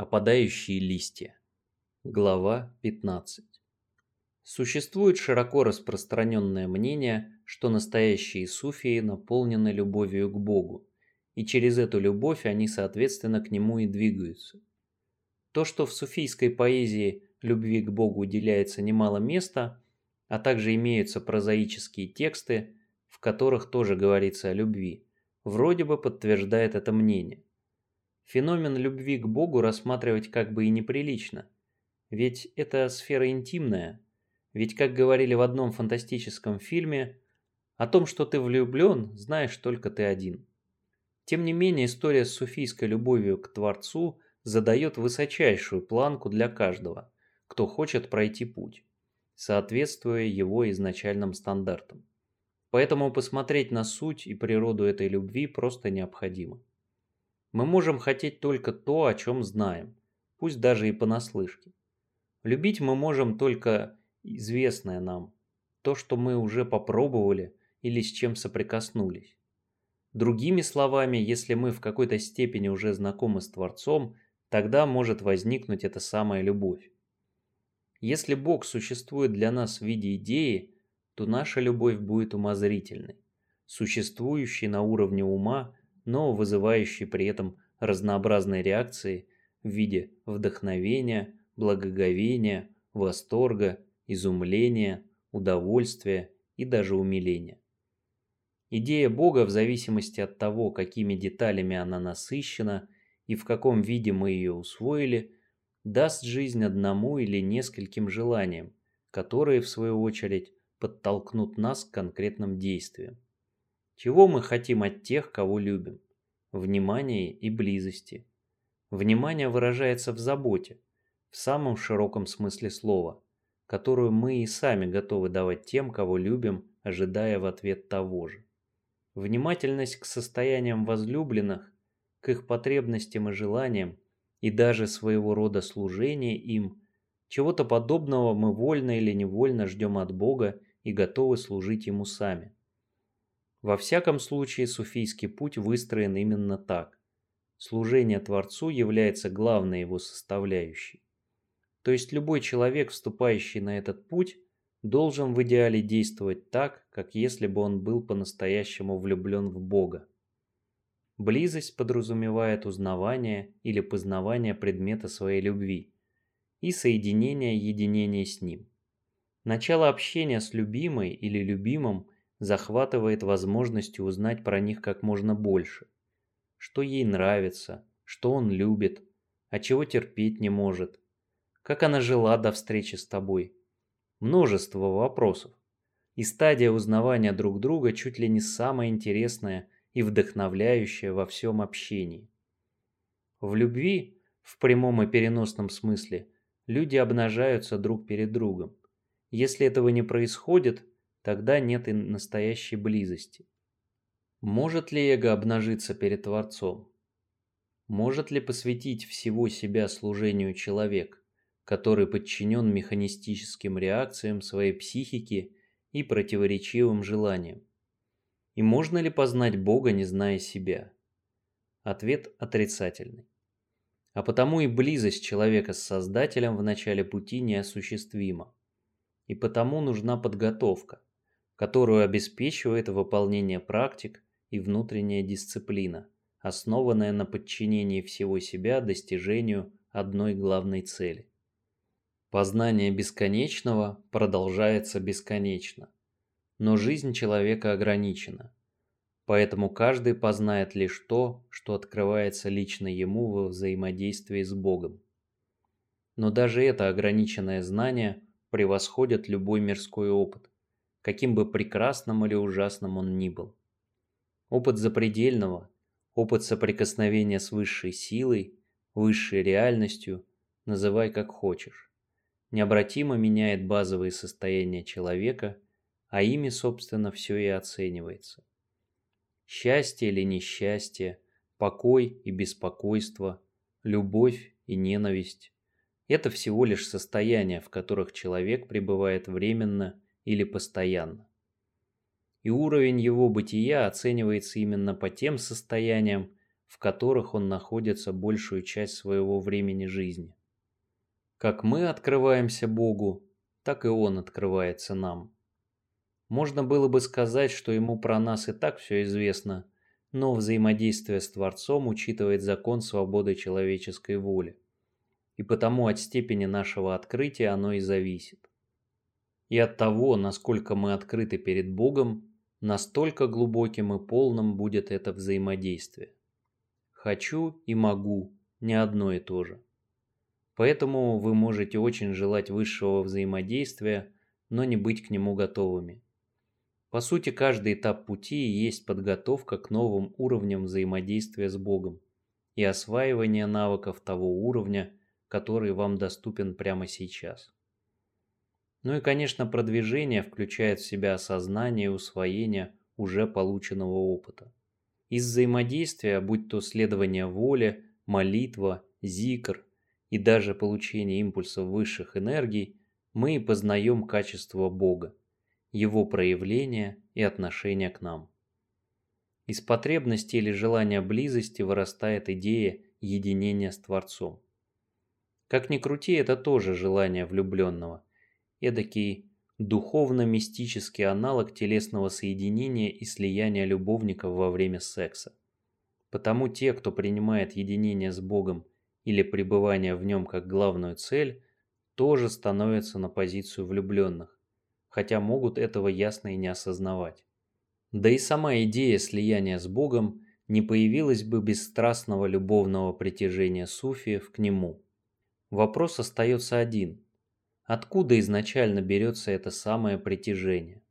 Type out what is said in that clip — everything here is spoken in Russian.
Опадающие листья. Глава 15. Существует широко распространенное мнение, что настоящие суфии наполнены любовью к Богу, и через эту любовь они, соответственно, к Нему и двигаются. То, что в суфийской поэзии любви к Богу уделяется немало места, а также имеются прозаические тексты, в которых тоже говорится о любви, вроде бы подтверждает это мнение. Феномен любви к Богу рассматривать как бы и неприлично, ведь это сфера интимная. Ведь, как говорили в одном фантастическом фильме, о том, что ты влюблен, знаешь только ты один. Тем не менее, история с суфийской любовью к Творцу задает высочайшую планку для каждого, кто хочет пройти путь, соответствуя его изначальным стандартам. Поэтому посмотреть на суть и природу этой любви просто необходимо. Мы можем хотеть только то, о чем знаем, пусть даже и понаслышке. Любить мы можем только известное нам, то, что мы уже попробовали или с чем соприкоснулись. Другими словами, если мы в какой-то степени уже знакомы с Творцом, тогда может возникнуть эта самая любовь. Если Бог существует для нас в виде идеи, то наша любовь будет умозрительной, существующей на уровне ума но вызывающий при этом разнообразные реакции в виде вдохновения, благоговения, восторга, изумления, удовольствия и даже умиления. Идея Бога в зависимости от того, какими деталями она насыщена и в каком виде мы ее усвоили, даст жизнь одному или нескольким желаниям, которые, в свою очередь, подтолкнут нас к конкретным действиям. Чего мы хотим от тех, кого любим? Внимания и близости. Внимание выражается в заботе, в самом широком смысле слова, которую мы и сами готовы давать тем, кого любим, ожидая в ответ того же. Внимательность к состояниям возлюбленных, к их потребностям и желаниям, и даже своего рода служение им, чего-то подобного мы вольно или невольно ждем от Бога и готовы служить Ему сами. Во всяком случае, суфийский путь выстроен именно так. Служение Творцу является главной его составляющей. То есть любой человек, вступающий на этот путь, должен в идеале действовать так, как если бы он был по-настоящему влюблен в Бога. Близость подразумевает узнавание или познавание предмета своей любви и соединение единения с ним. Начало общения с любимой или любимым захватывает возможностью узнать про них как можно больше. Что ей нравится, что он любит, а чего терпеть не может. Как она жила до встречи с тобой. Множество вопросов. И стадия узнавания друг друга чуть ли не самая интересная и вдохновляющая во всем общении. В любви, в прямом и переносном смысле, люди обнажаются друг перед другом. Если этого не происходит, тогда нет и настоящей близости. Может ли эго обнажиться перед Творцом? Может ли посвятить всего себя служению человек, который подчинен механистическим реакциям своей психики и противоречивым желаниям? И можно ли познать Бога, не зная себя? Ответ отрицательный. А потому и близость человека с Создателем в начале пути неосуществима. И потому нужна подготовка – которую обеспечивает выполнение практик и внутренняя дисциплина, основанная на подчинении всего себя достижению одной главной цели. Познание бесконечного продолжается бесконечно, но жизнь человека ограничена, поэтому каждый познает лишь то, что открывается лично ему во взаимодействии с Богом. Но даже это ограниченное знание превосходит любой мирской опыт каким бы прекрасным или ужасным он ни был. Опыт запредельного, опыт соприкосновения с высшей силой, высшей реальностью, называй как хочешь, необратимо меняет базовые состояния человека, а ими, собственно, все и оценивается. Счастье или несчастье, покой и беспокойство, любовь и ненависть – это всего лишь состояния, в которых человек пребывает временно или постоянно. И уровень его бытия оценивается именно по тем состояниям, в которых он находится большую часть своего времени жизни. Как мы открываемся Богу, так и Он открывается нам. Можно было бы сказать, что ему про нас и так все известно, но взаимодействие с Творцом учитывает закон свободы человеческой воли. И потому от степени нашего открытия оно и зависит. И от того, насколько мы открыты перед Богом, настолько глубоким и полным будет это взаимодействие. Хочу и могу – не одно и то же. Поэтому вы можете очень желать высшего взаимодействия, но не быть к нему готовыми. По сути, каждый этап пути есть подготовка к новым уровням взаимодействия с Богом и осваивание навыков того уровня, который вам доступен прямо сейчас. Ну и, конечно, продвижение включает в себя осознание и усвоение уже полученного опыта. Из взаимодействия, будь то следование воле, молитва, зикр и даже получение импульсов высших энергий, мы и познаем качество Бога его проявления и отношения к нам. Из потребности или желания близости вырастает идея единения с Творцом. Как ни крути, это тоже желание влюбленного, эдакий духовно-мистический аналог телесного соединения и слияния любовников во время секса. Потому те, кто принимает единение с Богом или пребывание в нем как главную цель, тоже становятся на позицию влюбленных, хотя могут этого ясно и не осознавать. Да и сама идея слияния с Богом не появилась бы без страстного любовного притяжения суфиев к нему. Вопрос остается один. Откуда изначально берется это самое притяжение?